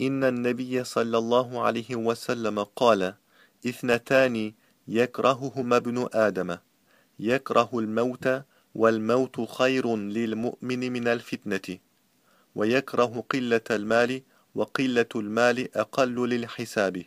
إن النبي صلى الله عليه وسلم قال اثنتان يكرههما ابن آدم يكره الموت والموت خير للمؤمن من الفتنة ويكره قلة المال وقلة المال أقل للحساب.